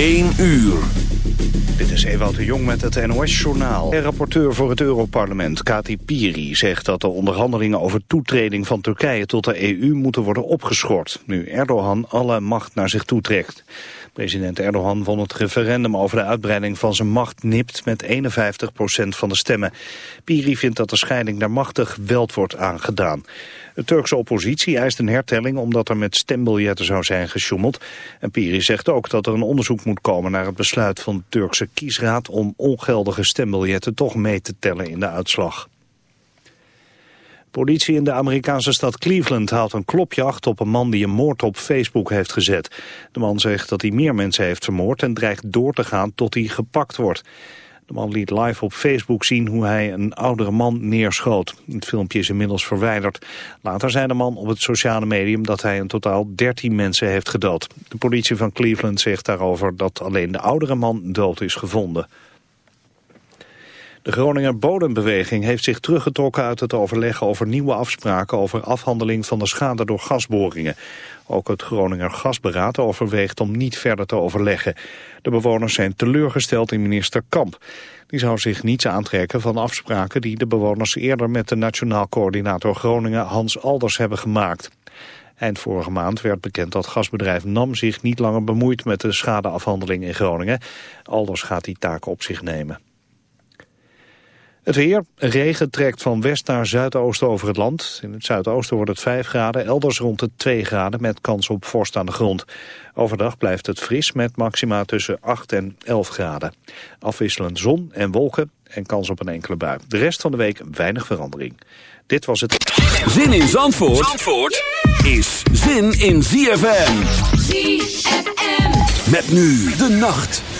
1 uur. Dit is Ewout de Jong met het NOS-journaal. Rapporteur voor het Europarlement, Kati Piri, zegt dat de onderhandelingen over toetreding van Turkije tot de EU moeten worden opgeschort, nu Erdogan alle macht naar zich toetrekt. President Erdogan won het referendum over de uitbreiding van zijn macht nipt met 51% van de stemmen. Piri vindt dat de scheiding naar machtig geweld wordt aangedaan. De Turkse oppositie eist een hertelling omdat er met stembiljetten zou zijn gesjoemeld. En Piri zegt ook dat er een onderzoek moet komen naar het besluit van de Turkse kiesraad om ongeldige stembiljetten toch mee te tellen in de uitslag. Politie in de Amerikaanse stad Cleveland haalt een klopjacht op een man die een moord op Facebook heeft gezet. De man zegt dat hij meer mensen heeft vermoord en dreigt door te gaan tot hij gepakt wordt. De man liet live op Facebook zien hoe hij een oudere man neerschoot. Het filmpje is inmiddels verwijderd. Later zei de man op het sociale medium dat hij in totaal 13 mensen heeft gedood. De politie van Cleveland zegt daarover dat alleen de oudere man dood is gevonden. De Groninger Bodembeweging heeft zich teruggetrokken uit het overleg over nieuwe afspraken over afhandeling van de schade door gasboringen. Ook het Groninger Gasberaad overweegt om niet verder te overleggen. De bewoners zijn teleurgesteld in minister Kamp. Die zou zich niets aantrekken van afspraken die de bewoners eerder met de Nationaal Coördinator Groningen Hans Alders hebben gemaakt. Eind vorige maand werd bekend dat gasbedrijf NAM zich niet langer bemoeit met de schadeafhandeling in Groningen. Alders gaat die taak op zich nemen. Het weer. Regen trekt van west naar zuidoosten over het land. In het zuidoosten wordt het 5 graden, elders rond de 2 graden met kans op vorst aan de grond. Overdag blijft het fris met maxima tussen 8 en 11 graden. Afwisselend zon en wolken en kans op een enkele bui. De rest van de week weinig verandering. Dit was het... Zin in Zandvoort, Zandvoort is zin in ZFM. ZFM. Met nu de nacht.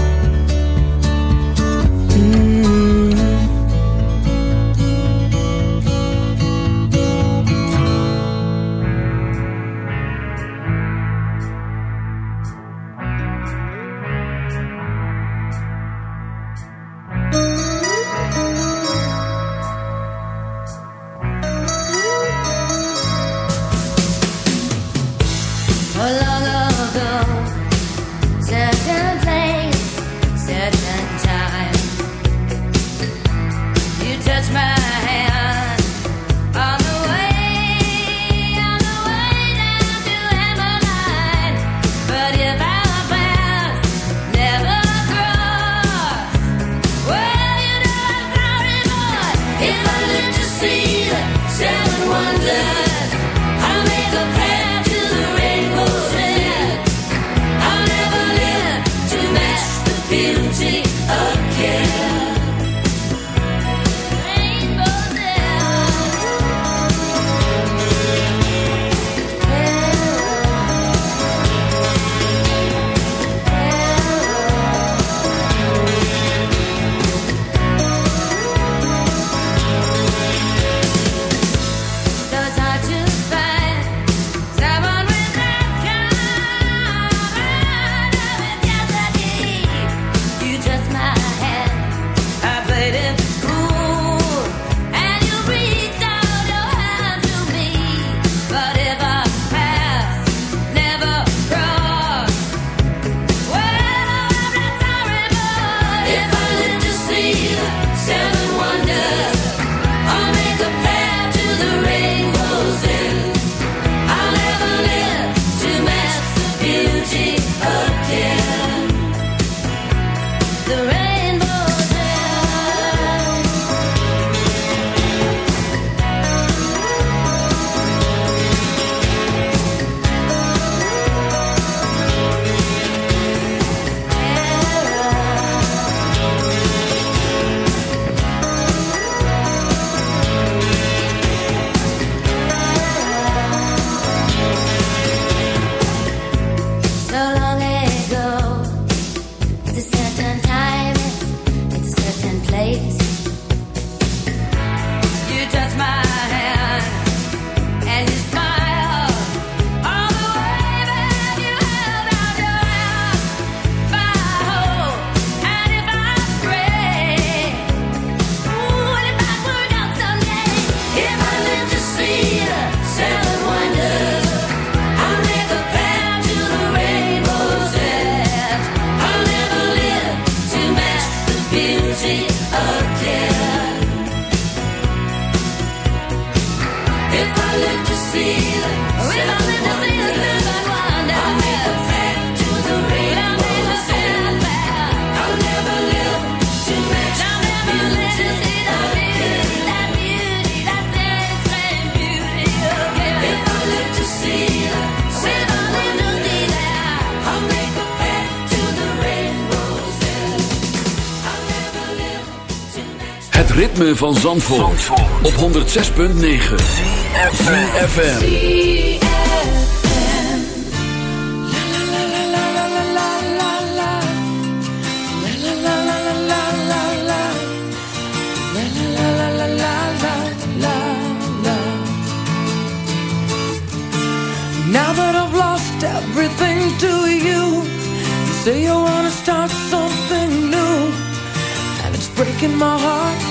Ritme van Zandvoort, op 106.9 FM. Now that I've lost everything to you, you say you wanna start something new, and it's breaking my heart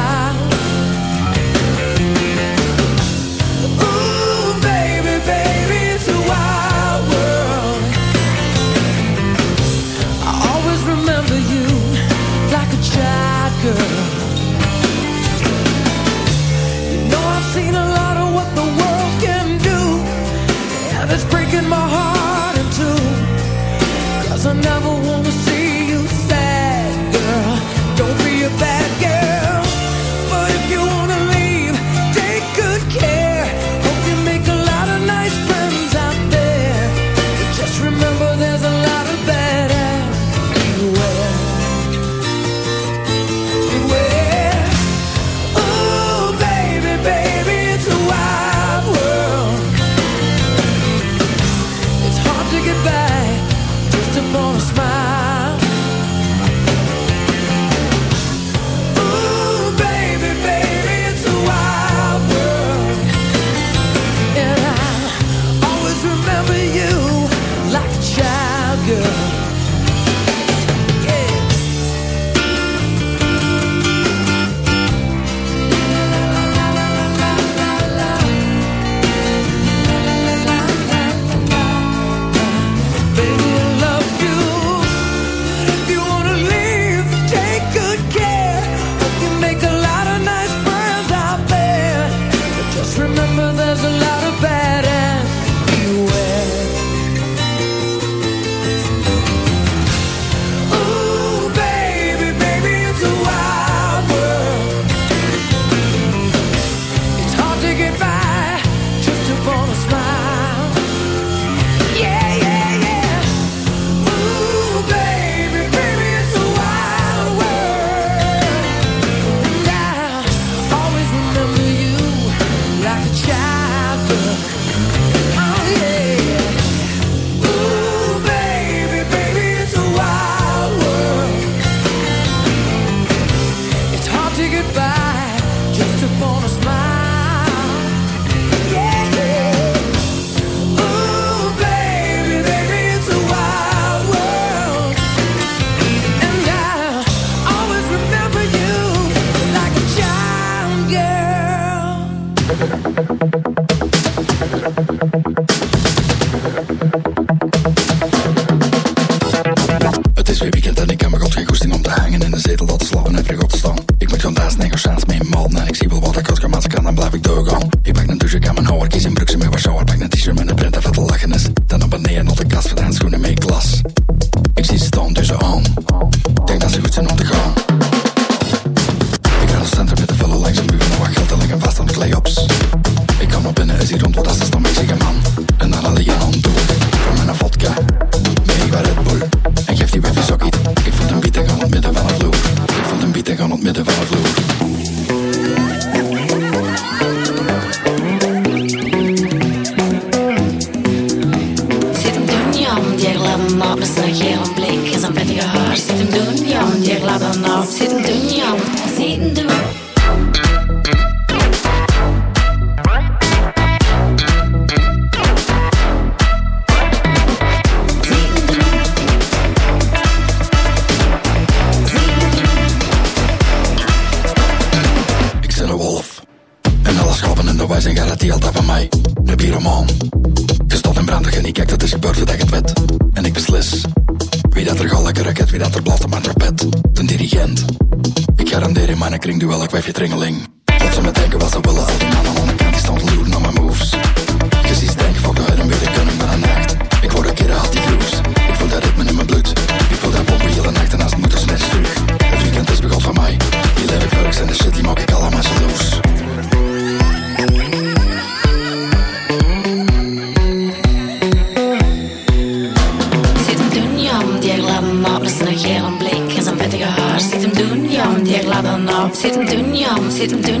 Girl. didn't do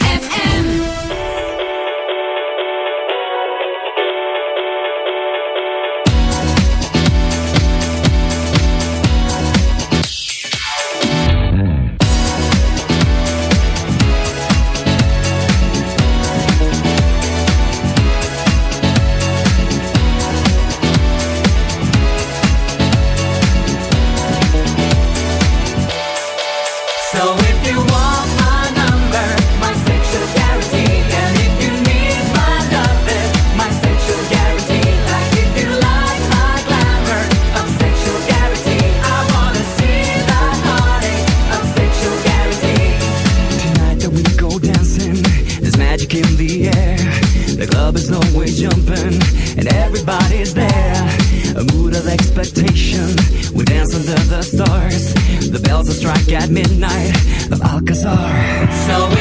strike at midnight of Alcazar. So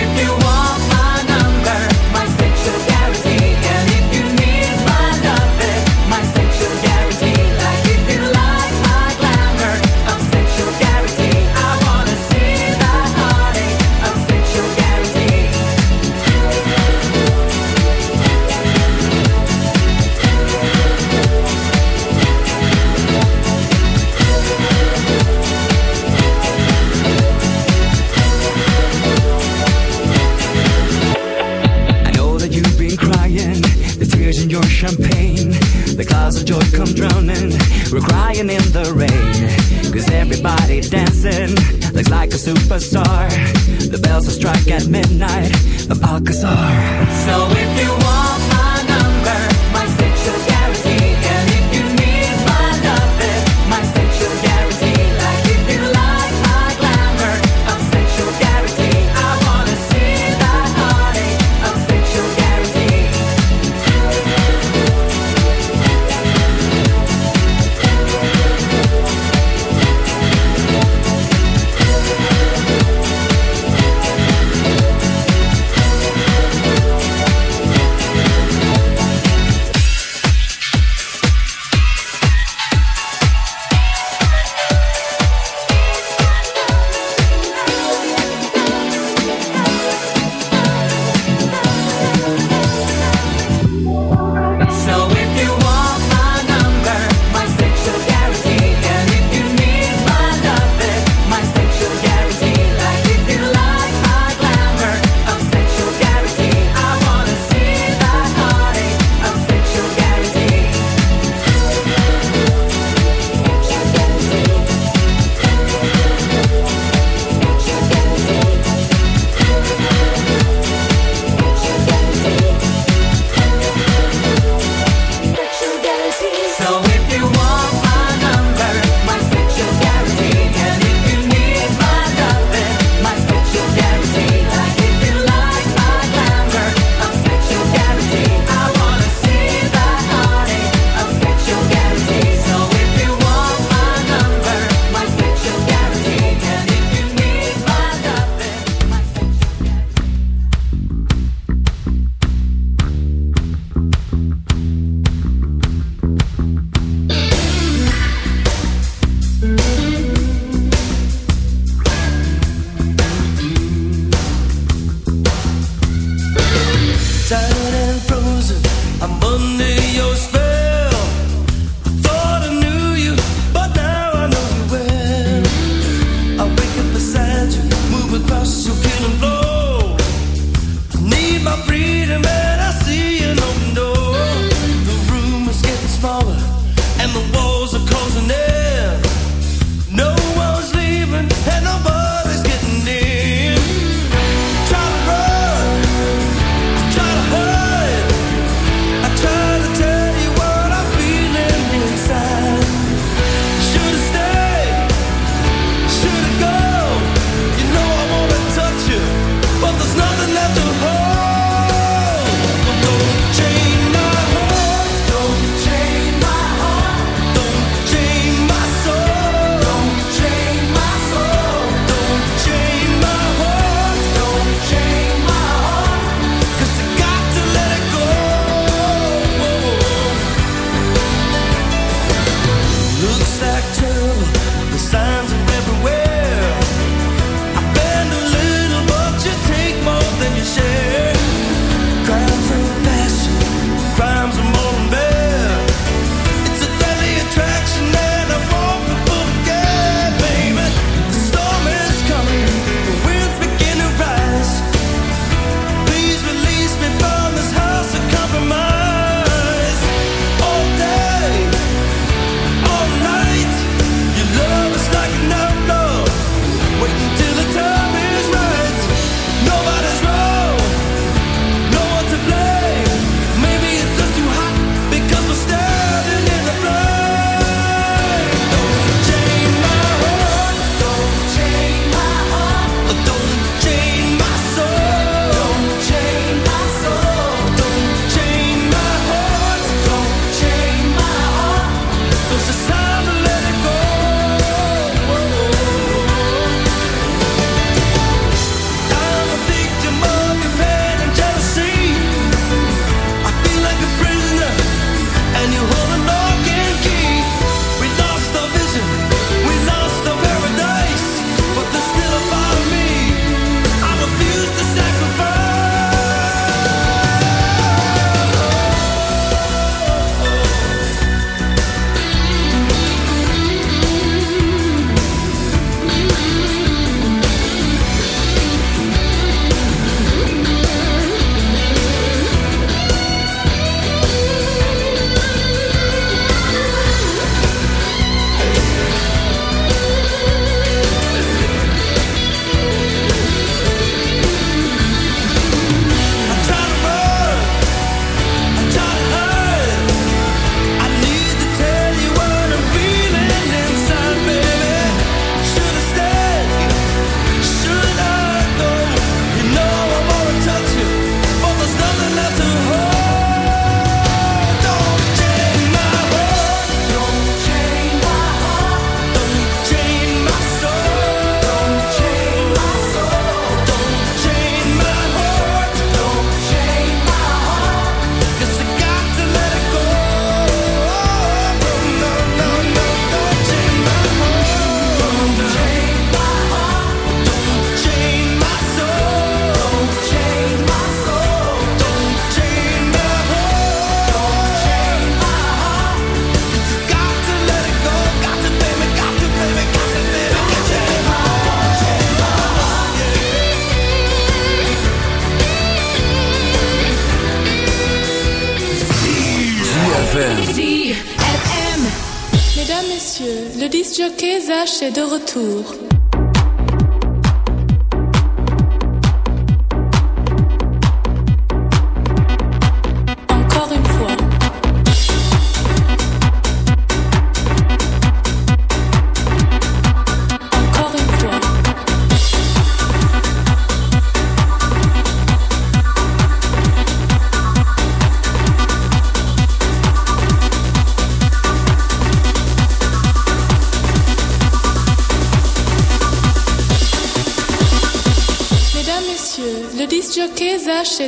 retour.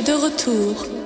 de retour.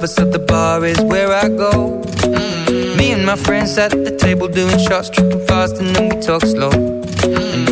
Lovers, so the bar is where I go. Mm. Me and my friends at the table doing shots, tripping fast, and then we talk slow.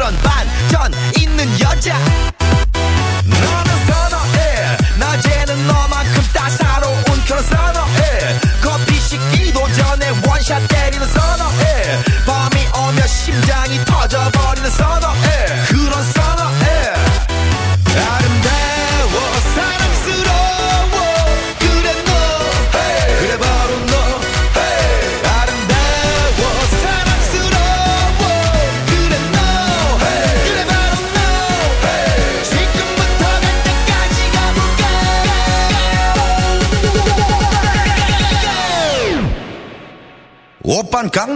그런 반전 있는 여자.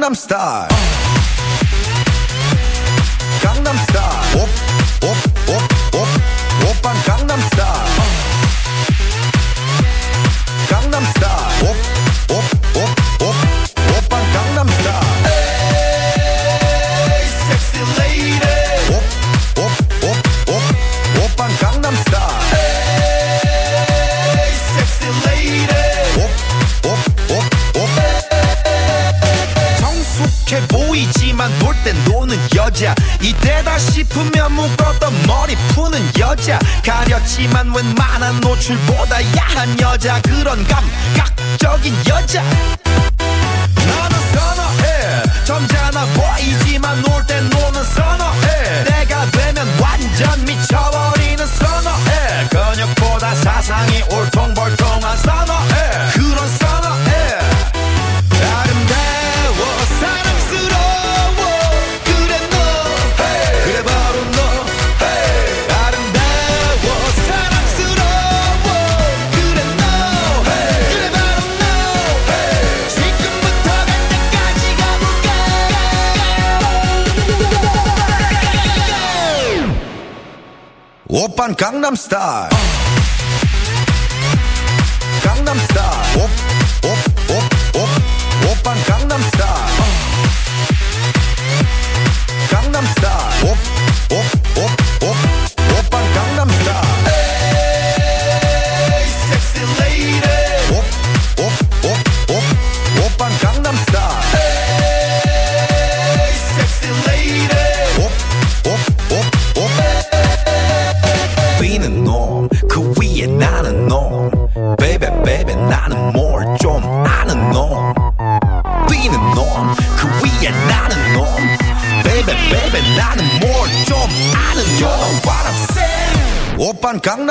I'm star. 매출보다 야한 여자 그런가 I'm star.